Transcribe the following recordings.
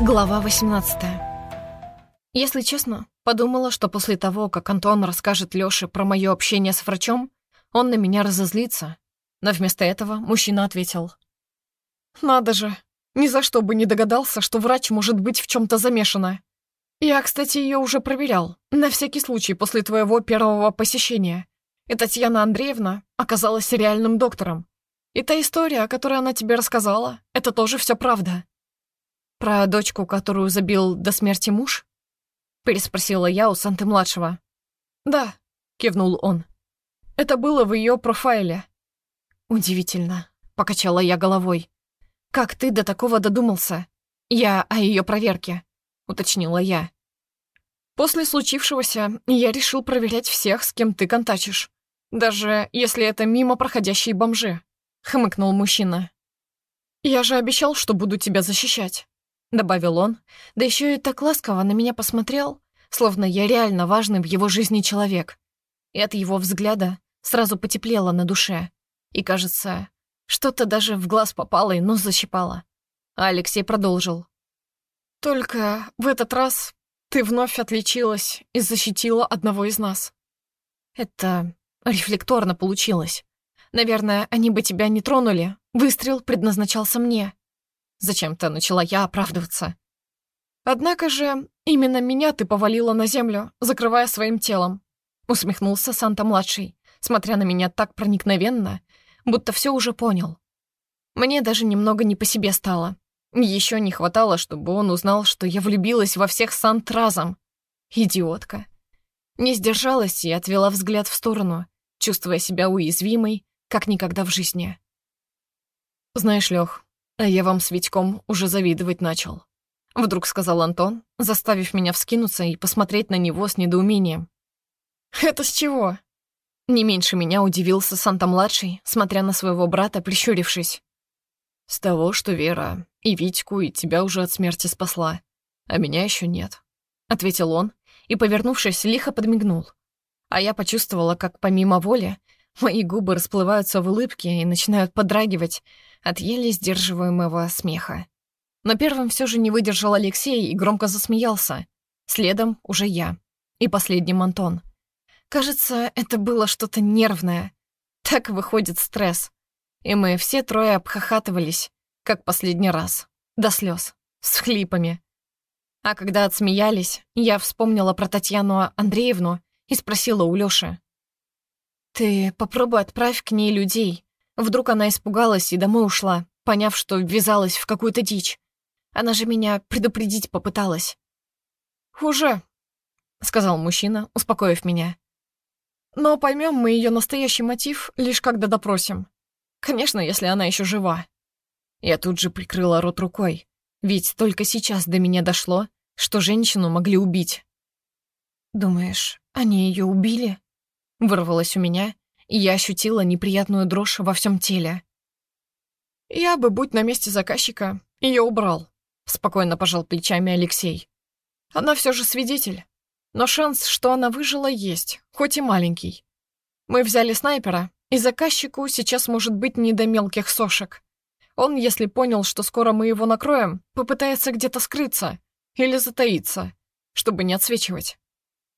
Глава 18 Если честно, подумала, что после того, как Антон расскажет Лёше про моё общение с врачом, он на меня разозлится. Но вместо этого мужчина ответил. «Надо же, ни за что бы не догадался, что врач может быть в чём-то замешана. Я, кстати, её уже проверял, на всякий случай после твоего первого посещения. И Татьяна Андреевна оказалась реальным доктором. И та история, о которой она тебе рассказала, это тоже всё правда». «Про дочку, которую забил до смерти муж?» — переспросила я у Санты-младшего. «Да», — кивнул он. «Это было в ее профайле». «Удивительно», — покачала я головой. «Как ты до такого додумался?» «Я о ее проверке», — уточнила я. «После случившегося я решил проверять всех, с кем ты контачишь, даже если это мимо проходящие бомжи», — хмыкнул мужчина. «Я же обещал, что буду тебя защищать» добавил он, да еще и так ласково на меня посмотрел, словно я реально важный в его жизни человек. И от его взгляда сразу потеплело на душе. И, кажется, что-то даже в глаз попало и нос защипало. А Алексей продолжил. «Только в этот раз ты вновь отличилась и защитила одного из нас. Это рефлекторно получилось. Наверное, они бы тебя не тронули. Выстрел предназначался мне. Зачем-то начала я оправдываться. «Однако же именно меня ты повалила на землю, закрывая своим телом», усмехнулся Санта-младший, смотря на меня так проникновенно, будто все уже понял. Мне даже немного не по себе стало. Еще не хватало, чтобы он узнал, что я влюбилась во всех Сант разом. Идиотка. Не сдержалась и отвела взгляд в сторону, чувствуя себя уязвимой, как никогда в жизни. «Знаешь, Лёх, «А я вам с Витьком уже завидовать начал», — вдруг сказал Антон, заставив меня вскинуться и посмотреть на него с недоумением. «Это с чего?» Не меньше меня удивился Санта-младший, смотря на своего брата, прищурившись. «С того, что Вера и Витьку, и тебя уже от смерти спасла, а меня еще нет», — ответил он и, повернувшись, лихо подмигнул. А я почувствовала, как помимо воли мои губы расплываются в улыбке и начинают подрагивать, от еле сдерживаемого смеха. Но первым все же не выдержал Алексей и громко засмеялся. Следом уже я. И последним Антон. Кажется, это было что-то нервное. Так выходит стресс. И мы все трое обхохатывались, как последний раз. До слез, с хлипами. А когда отсмеялись, я вспомнила про Татьяну Андреевну и спросила у Лёши. «Ты попробуй отправь к ней людей, Вдруг она испугалась и домой ушла, поняв, что ввязалась в какую-то дичь. Она же меня предупредить попыталась. «Уже», — сказал мужчина, успокоив меня. «Но поймем мы ее настоящий мотив, лишь когда допросим. Конечно, если она еще жива». Я тут же прикрыла рот рукой, ведь только сейчас до меня дошло, что женщину могли убить. «Думаешь, они ее убили?» — вырвалось у меня, и я ощутила неприятную дрожь во всем теле. «Я бы, будь на месте заказчика, ее убрал», — спокойно пожал плечами Алексей. «Она все же свидетель, но шанс, что она выжила, есть, хоть и маленький. Мы взяли снайпера, и заказчику сейчас может быть не до мелких сошек. Он, если понял, что скоро мы его накроем, попытается где-то скрыться или затаиться, чтобы не отсвечивать.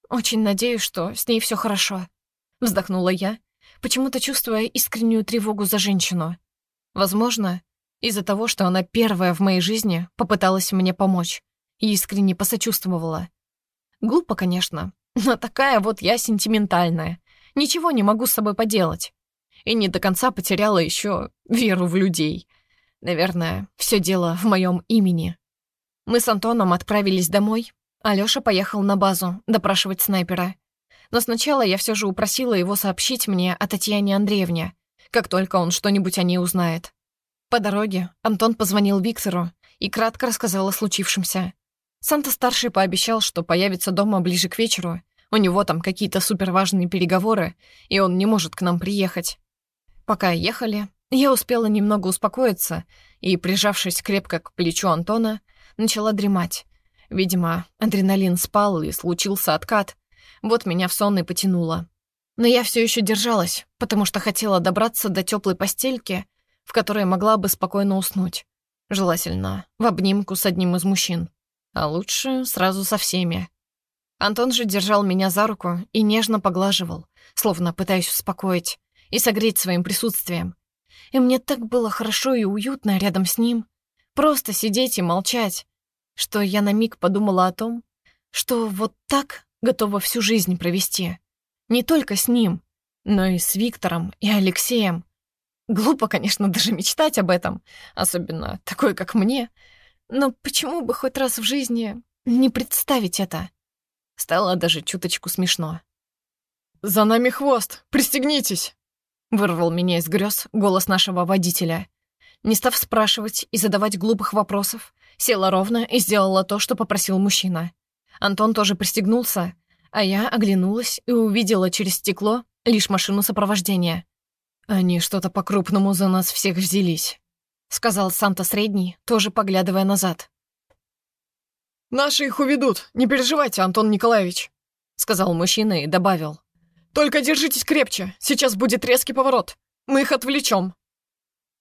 Очень надеюсь, что с ней все хорошо», — вздохнула я почему-то чувствуя искреннюю тревогу за женщину. Возможно, из-за того, что она первая в моей жизни попыталась мне помочь и искренне посочувствовала. Глупо, конечно, но такая вот я сентиментальная. Ничего не могу с собой поделать. И не до конца потеряла еще веру в людей. Наверное, все дело в моем имени. Мы с Антоном отправились домой, а Лёша поехал на базу допрашивать снайпера. Но сначала я все же упросила его сообщить мне о Татьяне Андреевне, как только он что-нибудь о ней узнает. По дороге Антон позвонил Виктору и кратко рассказал о случившемся. Санта-старший пообещал, что появится дома ближе к вечеру, у него там какие-то суперважные переговоры, и он не может к нам приехать. Пока ехали, я успела немного успокоиться и, прижавшись крепко к плечу Антона, начала дремать. Видимо, адреналин спал и случился откат, вот меня в сон и потянуло. Но я все еще держалась, потому что хотела добраться до теплой постельки, в которой могла бы спокойно уснуть. Желательно в обнимку с одним из мужчин. А лучше сразу со всеми. Антон же держал меня за руку и нежно поглаживал, словно пытаясь успокоить и согреть своим присутствием. И мне так было хорошо и уютно рядом с ним. Просто сидеть и молчать, что я на миг подумала о том, что вот так готова всю жизнь провести. Не только с ним, но и с Виктором и Алексеем. Глупо, конечно, даже мечтать об этом, особенно такой, как мне. Но почему бы хоть раз в жизни не представить это? Стало даже чуточку смешно. «За нами хвост! Пристегнитесь!» Вырвал меня из грез голос нашего водителя. Не став спрашивать и задавать глупых вопросов, села ровно и сделала то, что попросил мужчина. Антон тоже пристегнулся, а я оглянулась и увидела через стекло лишь машину сопровождения. «Они что-то по-крупному за нас всех взялись», — сказал Санта Средний, тоже поглядывая назад. «Наши их уведут, не переживайте, Антон Николаевич», — сказал мужчина и добавил. «Только держитесь крепче, сейчас будет резкий поворот. Мы их отвлечем».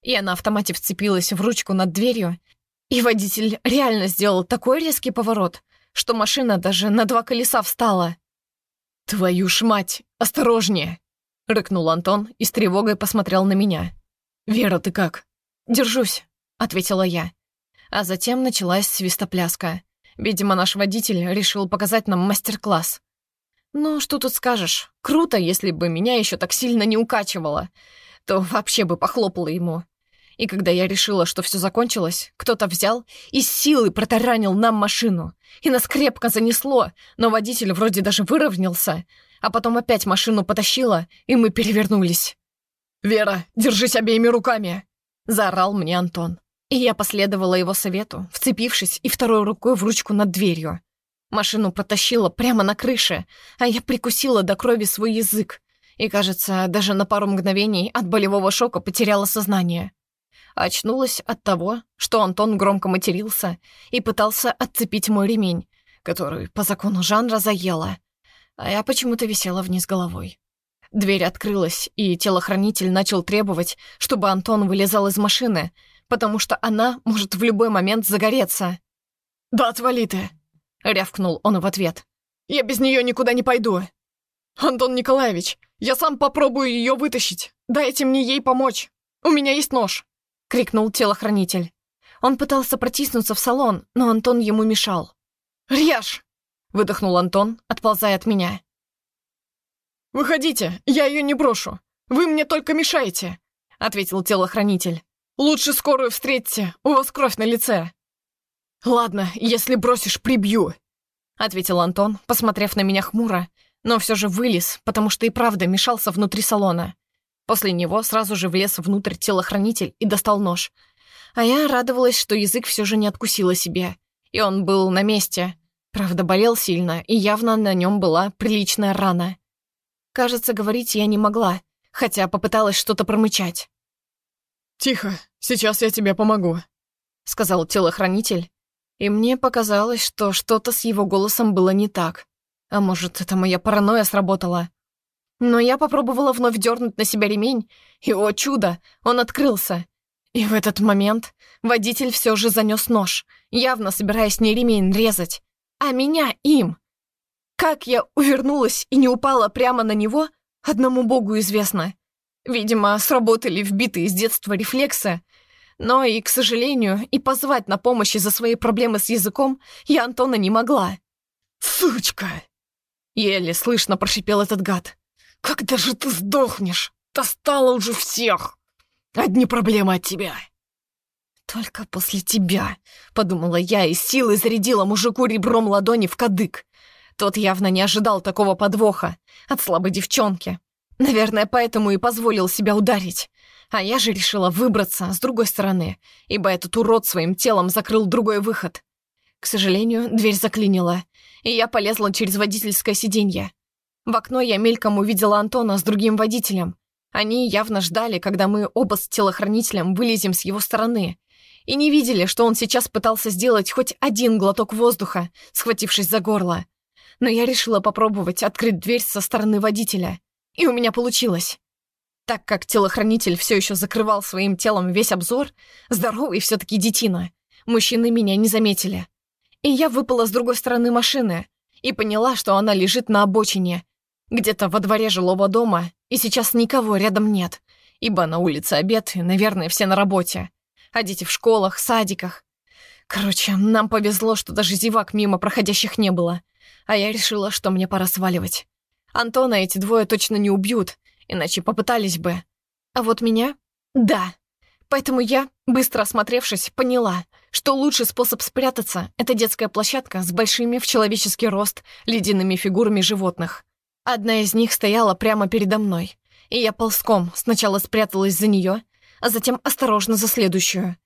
Я на автомате вцепилась в ручку над дверью, и водитель реально сделал такой резкий поворот, что машина даже на два колеса встала. «Твою ж мать, осторожнее!» — рыкнул Антон и с тревогой посмотрел на меня. «Вера, ты как?» «Держусь», — ответила я. А затем началась свистопляска. Видимо, наш водитель решил показать нам мастер-класс. Ну, что тут скажешь? Круто, если бы меня еще так сильно не укачивало. То вообще бы похлопало ему. И когда я решила, что все закончилось, кто-то взял и с силой протаранил нам машину. И нас крепко занесло, но водитель вроде даже выровнялся, а потом опять машину потащила, и мы перевернулись. «Вера, держись обеими руками!» — заорал мне Антон. И я последовала его совету, вцепившись и второй рукой в ручку над дверью. Машину протащила прямо на крыше, а я прикусила до крови свой язык и, кажется, даже на пару мгновений от болевого шока потеряла сознание. Очнулась от того, что Антон громко матерился и пытался отцепить мой ремень, который по закону жанра заела а я почему-то висела вниз головой. Дверь открылась, и телохранитель начал требовать, чтобы Антон вылезал из машины, потому что она может в любой момент загореться. «Да отвали ты!» — рявкнул он в ответ. «Я без нее никуда не пойду!» «Антон Николаевич, я сам попробую ее вытащить! Дайте мне ей помочь! У меня есть нож!» — крикнул телохранитель. Он пытался протиснуться в салон, но Антон ему мешал. «Рьяж!» выдохнул Антон, отползая от меня. «Выходите, я ее не брошу. Вы мне только мешаете», — ответил телохранитель. «Лучше скорую встретите, у вас кровь на лице». «Ладно, если бросишь, прибью», — ответил Антон, посмотрев на меня хмуро, но все же вылез, потому что и правда мешался внутри салона. После него сразу же влез внутрь телохранитель и достал нож. А я радовалась, что язык все же не откусила себе, и он был на месте, Правда, болел сильно, и явно на нем была приличная рана. Кажется, говорить я не могла, хотя попыталась что-то промычать. «Тихо, сейчас я тебе помогу», — сказал телохранитель, и мне показалось, что что-то с его голосом было не так. А может, это моя паранойя сработала. Но я попробовала вновь дернуть на себя ремень, и, о чудо, он открылся. И в этот момент водитель все же занес нож, явно собираясь не ремень резать, а меня им. Как я увернулась и не упала прямо на него, одному богу известно. Видимо, сработали вбитые с детства рефлексы. Но и, к сожалению, и позвать на помощь из-за своей проблемы с языком я Антона не могла. «Сучка!» Еле слышно прошипел этот гад. «Когда же ты сдохнешь? Достала уже всех! Одни проблемы от тебя!» «Только после тебя», — подумала я и силой зарядила мужику ребром ладони в кадык. Тот явно не ожидал такого подвоха от слабой девчонки. Наверное, поэтому и позволил себя ударить. А я же решила выбраться с другой стороны, ибо этот урод своим телом закрыл другой выход. К сожалению, дверь заклинила, и я полезла через водительское сиденье. В окно я мельком увидела Антона с другим водителем. Они явно ждали, когда мы оба с телохранителем вылезем с его стороны, и не видели, что он сейчас пытался сделать хоть один глоток воздуха, схватившись за горло. Но я решила попробовать открыть дверь со стороны водителя. И у меня получилось. Так как телохранитель все еще закрывал своим телом весь обзор, здоровый все таки детина, мужчины меня не заметили. И я выпала с другой стороны машины и поняла, что она лежит на обочине, где-то во дворе жилого дома, и сейчас никого рядом нет, ибо на улице обед, и, наверное, все на работе, а дети в школах, садиках. Короче, нам повезло, что даже зевак мимо проходящих не было, а я решила, что мне пора сваливать. Антона эти двое точно не убьют, иначе попытались бы. А вот меня — да. Поэтому я, быстро осмотревшись, поняла, что лучший способ спрятаться — это детская площадка с большими в человеческий рост ледяными фигурами животных. Одна из них стояла прямо передо мной, и я ползком сначала спряталась за нее, а затем осторожно за следующую.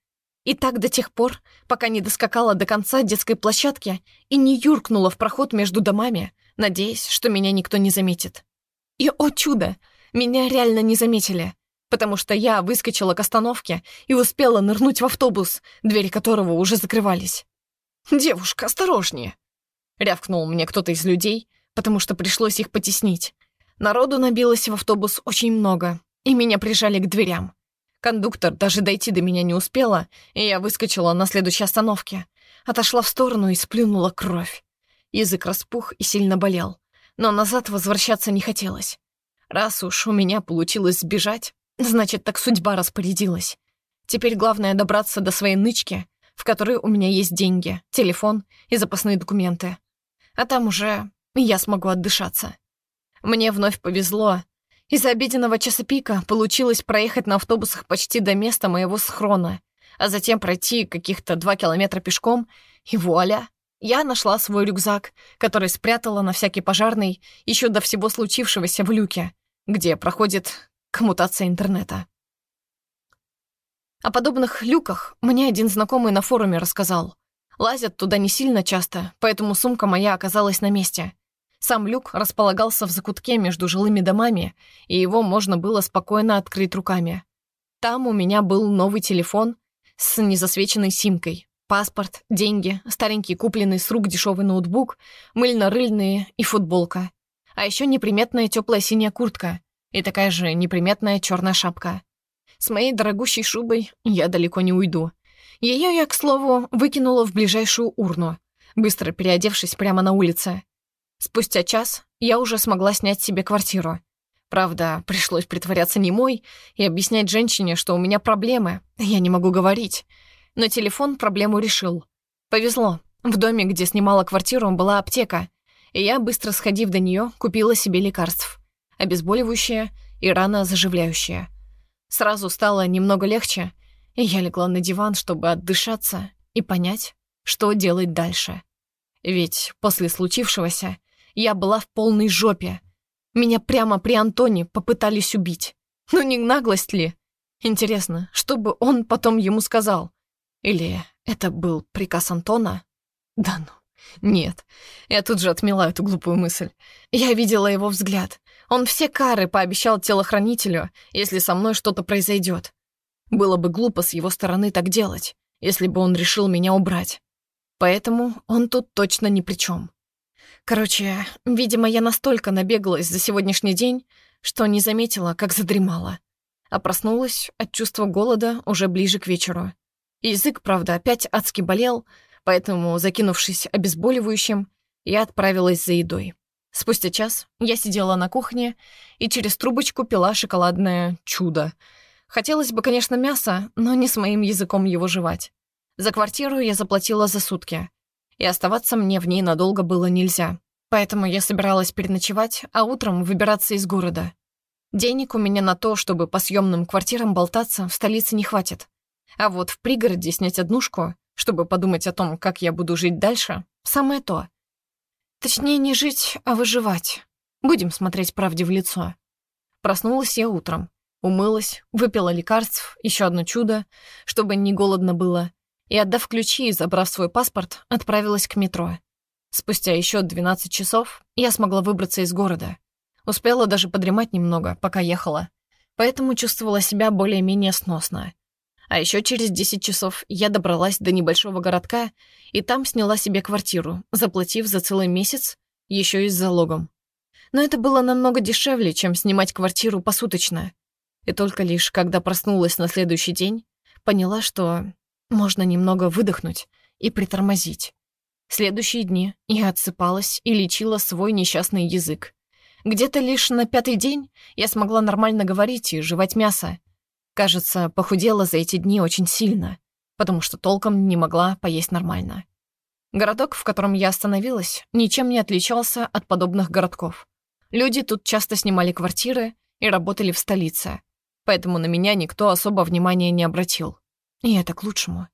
И так до тех пор, пока не доскакала до конца детской площадки и не юркнула в проход между домами, надеясь, что меня никто не заметит. И, о чудо, меня реально не заметили, потому что я выскочила к остановке и успела нырнуть в автобус, двери которого уже закрывались. «Девушка, осторожнее!» — рявкнул мне кто-то из людей, потому что пришлось их потеснить. Народу набилось в автобус очень много, и меня прижали к дверям. Кондуктор даже дойти до меня не успела, и я выскочила на следующей остановке. Отошла в сторону и сплюнула кровь. Язык распух и сильно болел, но назад возвращаться не хотелось. Раз уж у меня получилось сбежать, значит, так судьба распорядилась. Теперь главное добраться до своей нычки, в которой у меня есть деньги, телефон и запасные документы. А там уже я смогу отдышаться. Мне вновь повезло. Из-за обеденного часа пика получилось проехать на автобусах почти до места моего схрона, а затем пройти каких-то два километра пешком, и вуаля, я нашла свой рюкзак, который спрятала на всякий пожарный еще до всего случившегося в люке, где проходит коммутация интернета. О подобных люках мне один знакомый на форуме рассказал. Лазят туда не сильно часто, поэтому сумка моя оказалась на месте. Сам люк располагался в закутке между жилыми домами, и его можно было спокойно открыть руками. Там у меня был новый телефон с незасвеченной симкой, паспорт, деньги, старенький купленный с рук дешевый ноутбук, мыльно-рыльные и футболка. А еще неприметная теплая синяя куртка и такая же неприметная черная шапка. С моей дорогущей шубой я далеко не уйду. Ее я, к слову, выкинула в ближайшую урну, быстро переодевшись прямо на улице. Спустя час я уже смогла снять себе квартиру. Правда, пришлось притворяться немой и объяснять женщине, что у меня проблемы, я не могу говорить. Но телефон проблему решил. Повезло. В доме, где снимала квартиру, была аптека, и я, быстро сходив до нее, купила себе лекарств. Обезболивающее и рано заживляющее. Сразу стало немного легче, и я легла на диван, чтобы отдышаться и понять, что делать дальше. Ведь после случившегося я была в полной жопе. Меня прямо при Антоне попытались убить. Ну не наглость ли? Интересно, что бы он потом ему сказал? Или это был приказ Антона? Да ну, нет. Я тут же отмела эту глупую мысль. Я видела его взгляд. Он все кары пообещал телохранителю, если со мной что-то произойдет. Было бы глупо с его стороны так делать, если бы он решил меня убрать. Поэтому он тут точно ни при чем. Короче, видимо, я настолько набегалась за сегодняшний день, что не заметила, как задремала. А проснулась от чувства голода уже ближе к вечеру. Язык, правда, опять адски болел, поэтому, закинувшись обезболивающим, я отправилась за едой. Спустя час я сидела на кухне и через трубочку пила шоколадное чудо. Хотелось бы, конечно, мяса, но не с моим языком его жевать. За квартиру я заплатила за сутки и оставаться мне в ней надолго было нельзя. Поэтому я собиралась переночевать, а утром выбираться из города. Денег у меня на то, чтобы по съемным квартирам болтаться, в столице не хватит. А вот в пригороде снять однушку, чтобы подумать о том, как я буду жить дальше, самое то. Точнее, не жить, а выживать. Будем смотреть правде в лицо. Проснулась я утром. Умылась, выпила лекарств, еще одно чудо, чтобы не голодно было, и, отдав ключи и забрав свой паспорт, отправилась к метро. Спустя еще 12 часов я смогла выбраться из города. Успела даже подремать немного, пока ехала, поэтому чувствовала себя более-менее сносно. А еще через 10 часов я добралась до небольшого городка и там сняла себе квартиру, заплатив за целый месяц еще и с залогом. Но это было намного дешевле, чем снимать квартиру посуточно. И только лишь, когда проснулась на следующий день, поняла, что можно немного выдохнуть и притормозить. Следующие дни я отсыпалась и лечила свой несчастный язык. Где-то лишь на пятый день я смогла нормально говорить и жевать мясо. Кажется, похудела за эти дни очень сильно, потому что толком не могла поесть нормально. Городок, в котором я остановилась, ничем не отличался от подобных городков. Люди тут часто снимали квартиры и работали в столице, поэтому на меня никто особо внимания не обратил. И это к лучшему.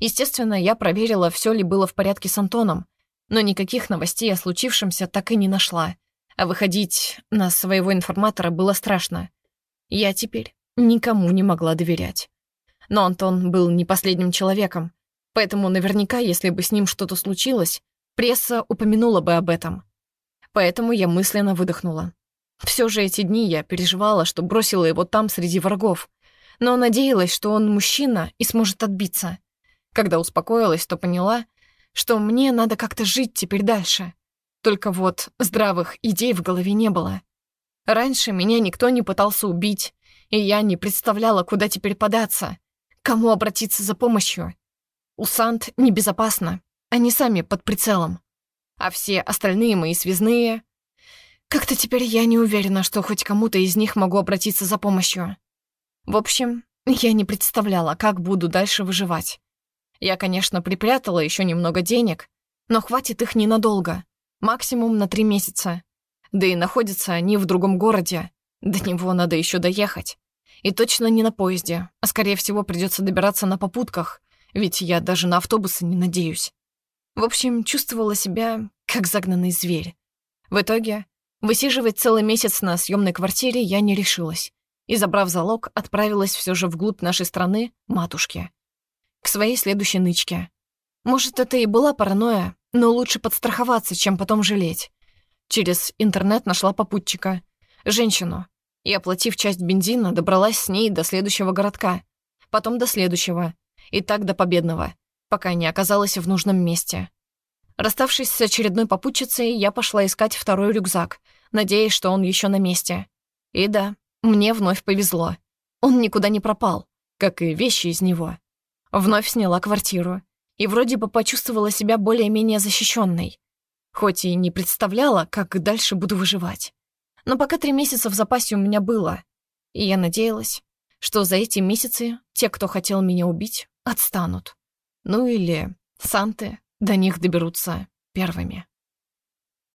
Естественно, я проверила, все ли было в порядке с Антоном, но никаких новостей о случившемся так и не нашла, а выходить на своего информатора было страшно. Я теперь никому не могла доверять. Но Антон был не последним человеком, поэтому наверняка, если бы с ним что-то случилось, пресса упомянула бы об этом. Поэтому я мысленно выдохнула. Все же эти дни я переживала, что бросила его там среди врагов, но надеялась, что он мужчина и сможет отбиться. Когда успокоилась, то поняла, что мне надо как-то жить теперь дальше. Только вот здравых идей в голове не было. Раньше меня никто не пытался убить, и я не представляла, куда теперь податься, кому обратиться за помощью. У Сант небезопасно, они сами под прицелом. А все остальные мои связные... Как-то теперь я не уверена, что хоть кому-то из них могу обратиться за помощью. В общем, я не представляла, как буду дальше выживать. Я, конечно, припрятала еще немного денег, но хватит их ненадолго, максимум на три месяца. Да и находятся они в другом городе. До него надо еще доехать. И точно не на поезде, а скорее всего придется добираться на попутках, ведь я даже на автобусы не надеюсь. В общем, чувствовала себя как загнанный зверь. В итоге высиживать целый месяц на съемной квартире я не решилась и, забрав залог, отправилась все же вглубь нашей страны, матушке. К своей следующей нычке. Может, это и была паранойя, но лучше подстраховаться, чем потом жалеть. Через интернет нашла попутчика. Женщину. И, оплатив часть бензина, добралась с ней до следующего городка. Потом до следующего. И так до победного, пока не оказалась в нужном месте. Расставшись с очередной попутчицей, я пошла искать второй рюкзак, надеясь, что он еще на месте. И да, мне вновь повезло. Он никуда не пропал, как и вещи из него. Вновь сняла квартиру и вроде бы почувствовала себя более-менее защищенной, хоть и не представляла, как дальше буду выживать. Но пока три месяца в запасе у меня было, и я надеялась, что за эти месяцы те, кто хотел меня убить, отстанут. Ну или санты до них доберутся первыми.